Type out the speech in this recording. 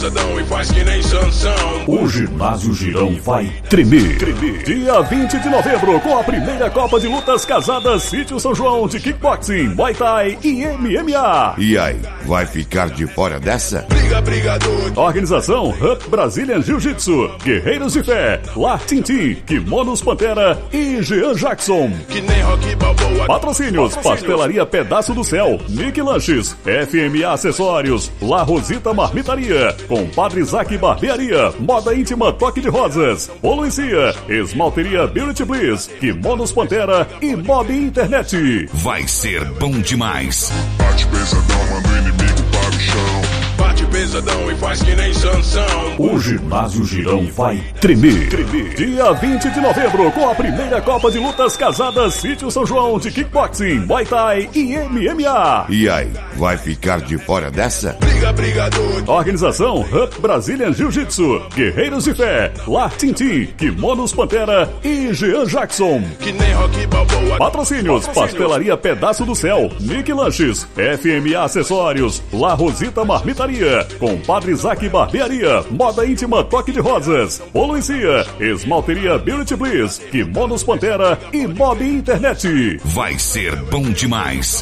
pesadão e faz que nem Sansão. O ginásio Girão vai tremer. tremer. Dia 20 de novembro, com a primeira Copa de Lutas Casadas Sítio São João de Kickboxing, Muay Thai e MMA. E aí, vai ficar de fora dessa? Briga, brigador. Organização Hub Brazilian Jiu-Jitsu, Guerreiros de Fé, Lar Tintim, Kimonos Pantera e Jean Jackson. Que nem rock balboa. Patrocínios, Pastelaria Pedaço do Céu, Nick Lanches, FMA Acessórios, La Rosita Marmitaria, Compadre Isaac Barbearia, Moda Íntima Toque de Rosas, Poluicia, Esmalteria Beauty Bliss, Kimonos Pantera e Mob Internet. Vai ser bom demais. Bate pesadão, manda o inimigo para o chão. Bate pesadão e faz que nem Sansão. O ginásio Girão vai tremer. tremer. Dia 20 de novembro, com a primeira Copa de Lutas Casadas Sítio São João de Kickboxing, Muay Thai e MMA. E aí, vai ficar de fora dessa? Briga, brigador. Organização Hub Brazilian Jiu-Jitsu, Guerreiros de Fé, Lar Tintim, Kimonos Pantera e Jean Jackson. Que nem rock balboa. Patrocínios, Pastelaria Pedaço do Céu, Nick Lanches, FMA Acessórios, La Rosita Marmitaria, Compadre Isaac Barbearia, Moda Íntima Toque de Rosas, Poluicia, Esmalteria Beauty Bliss, Kimonos Pantera e Mob Internet. Vai ser bom demais.